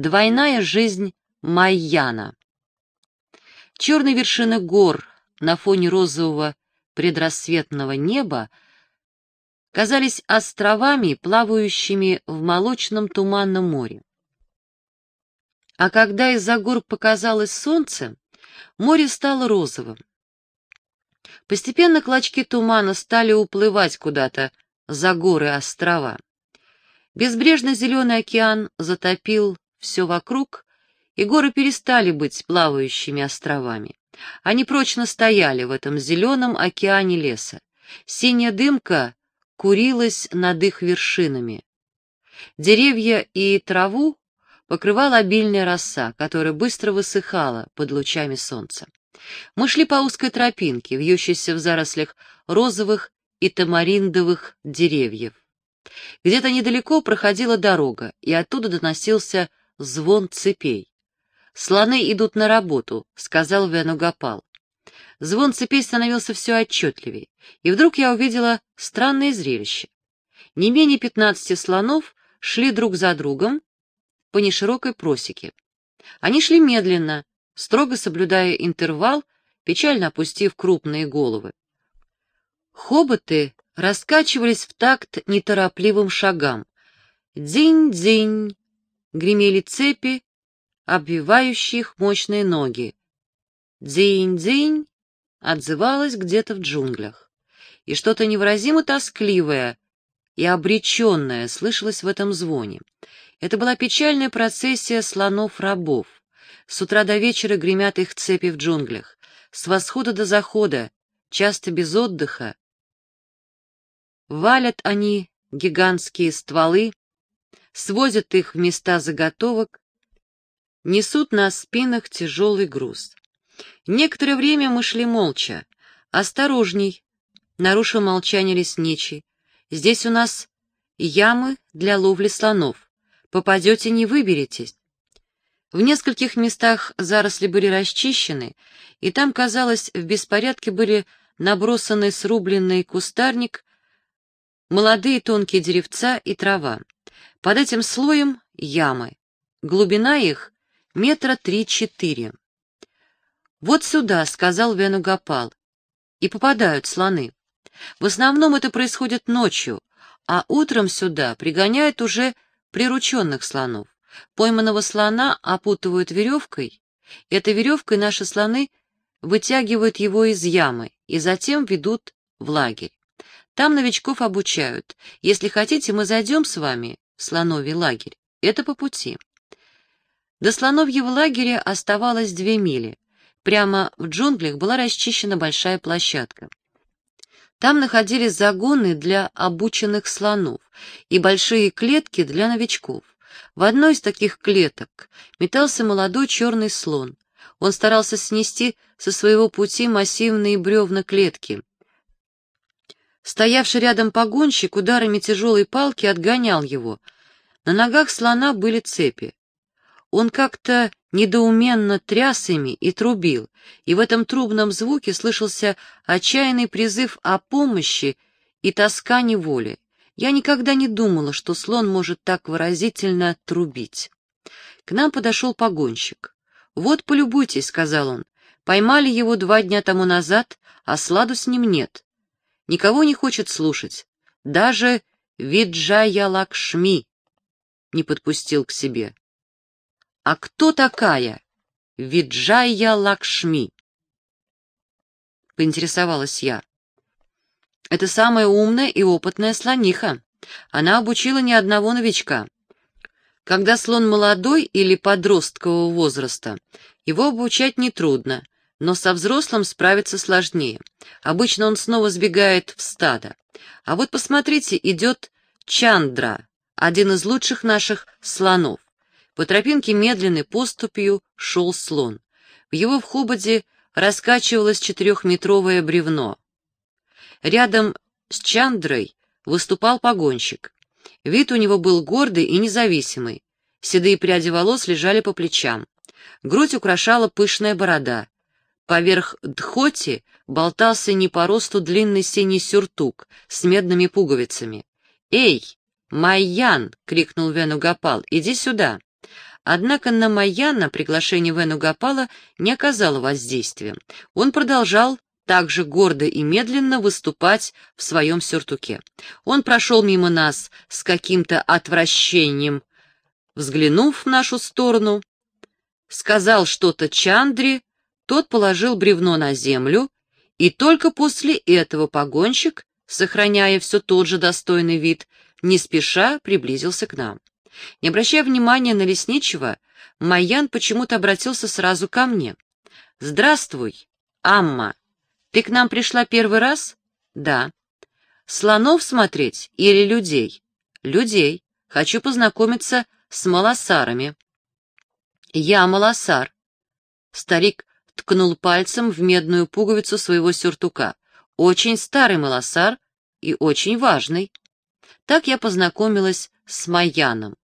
Двойная жизнь Майяна. Черные вершины гор на фоне розового предрассветного неба казались островами, плавающими в молочном туманном море. А когда из-за гор показалось солнце, море стало розовым. Постепенно клочки тумана стали уплывать куда-то за горы острова. Безбрежно зеленый океан затопил все вокруг, и горы перестали быть плавающими островами. Они прочно стояли в этом зеленом океане леса. Синяя дымка курилась над их вершинами. Деревья и траву покрывала обильная роса, которая быстро высыхала под лучами солнца. Мы шли по узкой тропинке, вьющейся в зарослях розовых и тамариндовых деревьев. Где-то недалеко проходила дорога, и оттуда доносился звон цепей. «Слоны идут на работу», — сказал Венугапал. Звон цепей становился все отчетливее, и вдруг я увидела странное зрелище. Не менее пятнадцати слонов шли друг за другом по неширокой просеке. Они шли медленно, строго соблюдая интервал, печально опустив крупные головы. Хоботы раскачивались в такт неторопливым шагам. Дзинь-дзинь, гремели цепи, обвивающие их мощные ноги. Дзинь-дзинь отзывалось где-то в джунглях. И что-то невыразимо тоскливое и обреченное слышалось в этом звоне. Это была печальная процессия слонов-рабов. С утра до вечера гремят их цепи в джунглях. С восхода до захода, часто без отдыха, валят они гигантские стволы, свозят их в места заготовок, несут на спинах тяжелый груз. Некоторое время мы шли молча. «Осторожней!» — нарушил молчание лесничий. «Здесь у нас ямы для ловли слонов. Попадете — не выберетесь». В нескольких местах заросли были расчищены, и там, казалось, в беспорядке были набросаны срубленный кустарник, молодые тонкие деревца и трава. Под этим слоем ямы. Глубина их метра три-четыре. «Вот сюда», — сказал Венугапал, — «и попадают слоны. В основном это происходит ночью, а утром сюда пригоняют уже прирученных слонов. Пойманного слона опутывают веревкой. Этой веревкой наши слоны вытягивают его из ямы и затем ведут в лагерь. Там новичков обучают. Если хотите, мы зайдем с вами слоновий лагерь. Это по пути. До слоновьего лагеря оставалось две мили. Прямо в джунглях была расчищена большая площадка. Там находились загоны для обученных слонов и большие клетки для новичков. В одной из таких клеток метался молодой черный слон. Он старался снести со своего пути массивные бревна клетки. Стоявший рядом погонщик ударами тяжелой палки отгонял его. На ногах слона были цепи. Он как-то недоуменно тряс ими и трубил, и в этом трубном звуке слышался отчаянный призыв о помощи и тоска неволи. Я никогда не думала, что слон может так выразительно трубить. К нам подошел погонщик. «Вот, полюбуйтесь», — сказал он, — «поймали его два дня тому назад, а сладу с ним нет. Никого не хочет слушать, даже Виджая Лакшми не подпустил к себе. «А кто такая Виджая Лакшми?» Поинтересовалась я. «Это самая умная и опытная слониха. Она обучила ни одного новичка. Когда слон молодой или подросткового возраста, его обучать нетрудно, но со взрослым справиться сложнее. Обычно он снова сбегает в стадо. А вот посмотрите, идет Чандра, один из лучших наших слонов. По тропинке медленной поступью шел слон. В его вхободе раскачивалось четырехметровое бревно. Рядом с Чандрой выступал погонщик. Вид у него был гордый и независимый. Седые пряди волос лежали по плечам. Грудь украшала пышная борода. Поверх дхоти болтался не по росту длинный синий сюртук с медными пуговицами. «Эй, Майян!» — крикнул Венугапал. «Иди сюда!» Однако на Майяна приглашение Венугапала не оказало воздействия. Он продолжал также гордо и медленно выступать в своем сюртуке. Он прошел мимо нас с каким-то отвращением, взглянув в нашу сторону, сказал что-то Чандре, тот положил бревно на землю, и только после этого погонщик, сохраняя все тот же достойный вид, не спеша приблизился к нам. Не обращая внимания на лесничего, Майян почему-то обратился сразу ко мне. «Здравствуй, Амма. Ты к нам пришла первый раз?» «Да». «Слонов смотреть или людей?» «Людей. Хочу познакомиться с малосарами». «Я малосар». Старик ткнул пальцем в медную пуговицу своего сюртука. «Очень старый малосар и очень важный». Так я познакомилась с Майяном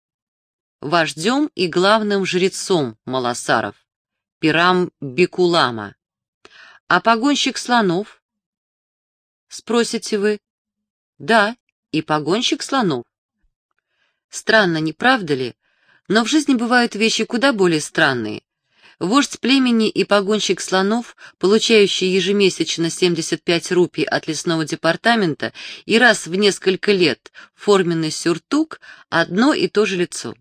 вождем и главным жрецом Маласаров, Пирам Бекулама. А погонщик слонов? Спросите вы. Да, и погонщик слонов. Странно, не правда ли? Но в жизни бывают вещи куда более странные. Вождь племени и погонщик слонов, получающий ежемесячно 75 рупий от лесного департамента и раз в несколько лет форменный сюртук, одно и то же лицо.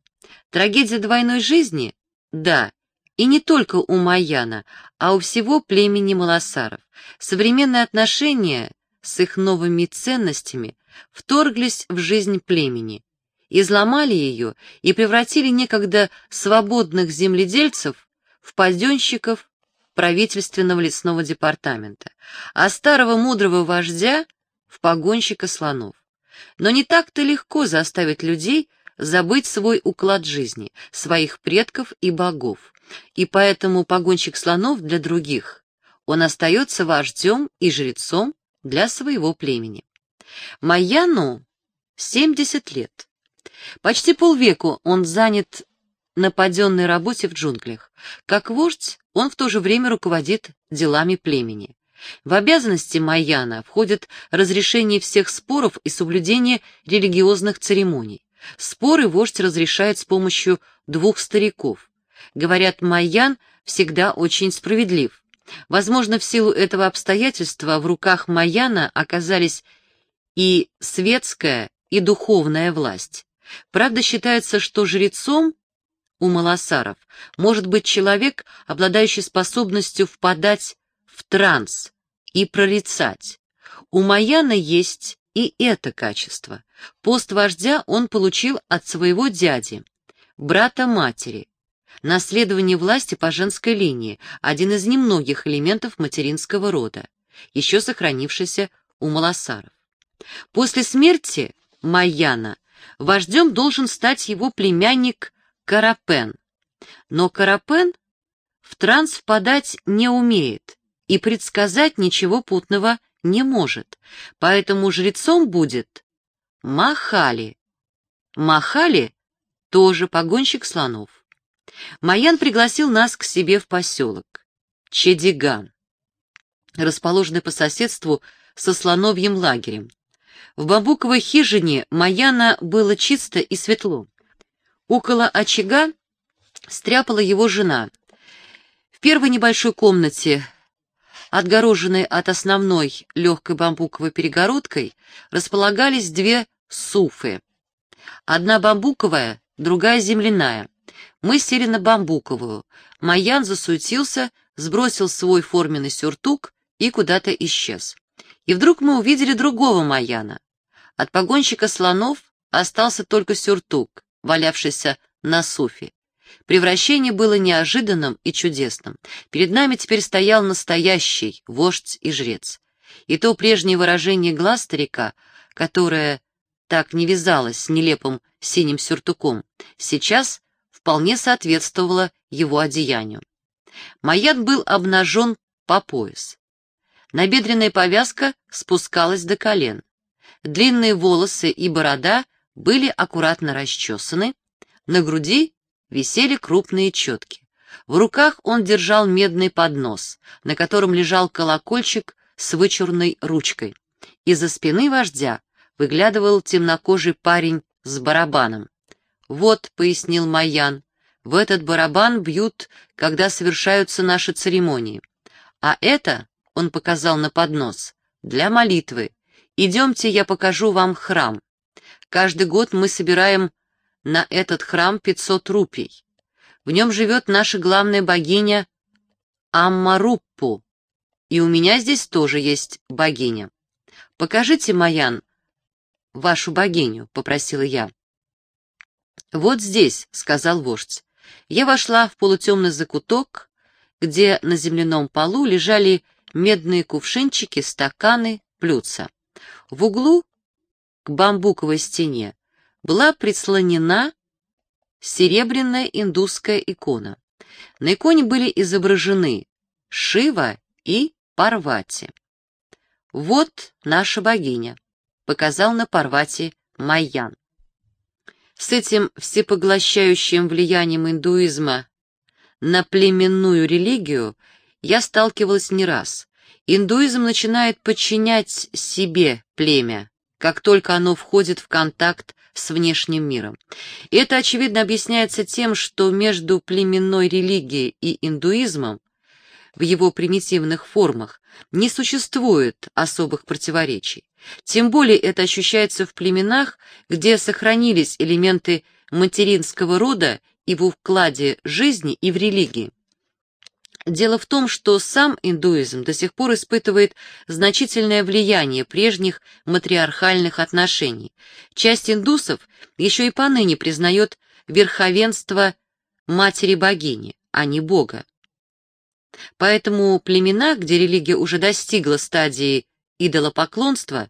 Трагедия двойной жизни? Да, и не только у Маяна, а у всего племени Малосаров. Современные отношения с их новыми ценностями вторглись в жизнь племени, изломали ее и превратили некогда свободных земледельцев в паденщиков правительственного лесного департамента, а старого мудрого вождя в погонщика слонов. Но не так-то легко заставить людей забыть свой уклад жизни, своих предков и богов. И поэтому погонщик слонов для других, он остается вождем и жрецом для своего племени. Майяну 70 лет. Почти полвеку он занят на паденной работе в джунглях. Как вождь, он в то же время руководит делами племени. В обязанности Майяна входит разрешение всех споров и соблюдение религиозных церемоний. Споры вождь разрешает с помощью двух стариков. Говорят, Майян всегда очень справедлив. Возможно, в силу этого обстоятельства в руках Майяна оказались и светская, и духовная власть. Правда, считается, что жрецом у малосаров может быть человек, обладающий способностью впадать в транс и прорицать. У Майяна есть и это качество. Пост вождя он получил от своего дяди, брата матери. Наследование власти по женской линии – один из немногих элементов материнского рода, еще сохранившийся у малосаров. После смерти Майяна вождем должен стать его племянник Карапен. Но Карапен в транс впадать не умеет и предсказать ничего путного не может, поэтому жрецом будет Махали. Махали — тоже погонщик слонов. Маян пригласил нас к себе в поселок Чедиган, расположенный по соседству со слоновьим лагерем. В бамбуковой хижине Маяна было чисто и светло. Около очага стряпала его жена. В первой небольшой комнате Отгороженной от основной легкой бамбуковой перегородкой располагались две суфы. Одна бамбуковая, другая земляная. Мы сели на бамбуковую. Маян засуетился, сбросил свой форменный сюртук и куда-то исчез. И вдруг мы увидели другого Маяна. От погонщика слонов остался только сюртук, валявшийся на суфе. Превращение было неожиданным и чудесным. Перед нами теперь стоял настоящий вождь и жрец. И то прежнее выражение глаз старика, которое так не вязалось с нелепым синим сюртуком, сейчас вполне соответствовало его одеянию. Маян был обнажен по пояс. Набедренная повязка спускалась до колен. Длинные волосы и борода были аккуратно расчесаны, на груди висели крупные четки. В руках он держал медный поднос, на котором лежал колокольчик с вычурной ручкой. Из-за спины вождя выглядывал темнокожий парень с барабаном. «Вот», — пояснил Маян, В этот барабан бьют, когда совершаются наши церемонии. А это, — он показал на поднос, — для молитвы. Идемте, я покажу вам храм. Каждый год мы собираем на этот храм 500 рупий. В нем живет наша главная богиня Аммаруппу, и у меня здесь тоже есть богиня. Покажите, Маян, вашу богиню, — попросила я. «Вот здесь», — сказал вождь. Я вошла в полутемный закуток, где на земляном полу лежали медные кувшинчики, стаканы, блюдца. В углу, к бамбуковой стене, была прислонена серебряная индусская икона. На иконе были изображены Шива и Парвати. «Вот наша богиня», — показал на Парвати Майян. С этим всепоглощающим влиянием индуизма на племенную религию я сталкивалась не раз. Индуизм начинает подчинять себе племя, как только оно входит в контакт с внешним миром. И это, очевидно, объясняется тем, что между племенной религией и индуизмом в его примитивных формах не существует особых противоречий. Тем более это ощущается в племенах, где сохранились элементы материнского рода и в укладе жизни, и в религии. Дело в том, что сам индуизм до сих пор испытывает значительное влияние прежних матриархальных отношений. Часть индусов еще и поныне признает верховенство матери-богини, а не бога. Поэтому племена, где религия уже достигла стадии идолопоклонства,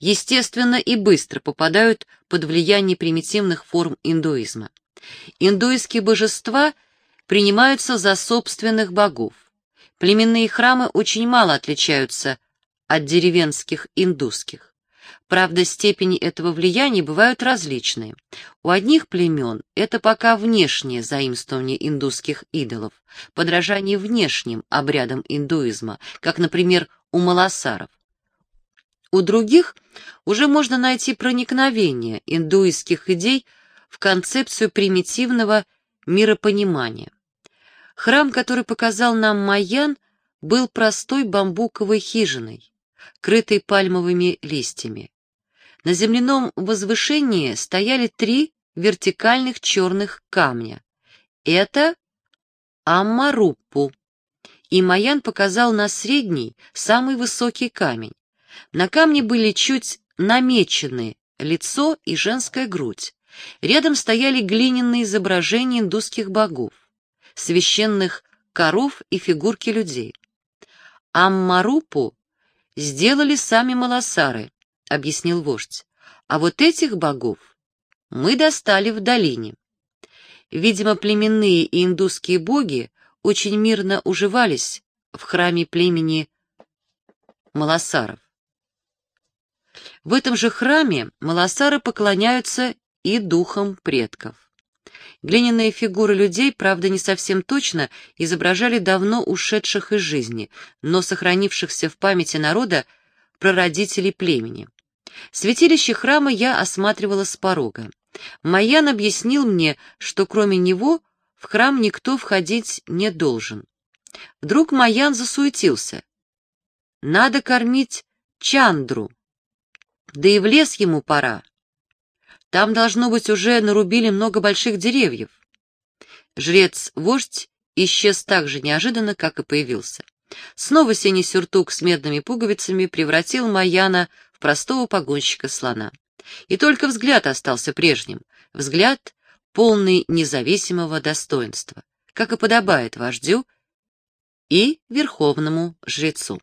естественно и быстро попадают под влияние примитивных форм индуизма. Индуистские божества принимаются за собственных богов. Племенные храмы очень мало отличаются от деревенских индусских. Правда, степени этого влияния бывают различные. У одних племен это пока внешнее заимствование индусских идолов, подражание внешним обрядам индуизма, как, например, у малосаров. У других уже можно найти проникновение индуистских идей в концепцию примитивного миропонимания. Храм, который показал нам Майян, был простой бамбуковой хижиной, крытой пальмовыми листьями. На земляном возвышении стояли три вертикальных черных камня. Это Аммаруппу. И Маян показал на средний, самый высокий камень. На камне были чуть намечены лицо и женская грудь. Рядом стояли глиняные изображения индусских богов, священных коров и фигурки людей. Аммарупу сделали сами малосары, объяснил вождь. А вот этих богов мы достали в долине. Видимо, племенные и индусские боги очень мирно уживались в храме племени Малосаров. В этом же храме Малосары поклоняются и духам предков. Глиняные фигуры людей, правда, не совсем точно, изображали давно ушедших из жизни, но сохранившихся в памяти народа прародителей племени. Святилище храма я осматривала с порога. Майян объяснил мне, что кроме него в храм никто входить не должен. Вдруг Майян засуетился. Надо кормить Чандру. Да и в лес ему пора. Там, должно быть, уже нарубили много больших деревьев. Жрец-вождь исчез так же неожиданно, как и появился. Снова синий сюртук с медными пуговицами превратил Маяна в простого погонщика слона. И только взгляд остался прежним, взгляд, полный независимого достоинства, как и подобает вождю и верховному жрецу.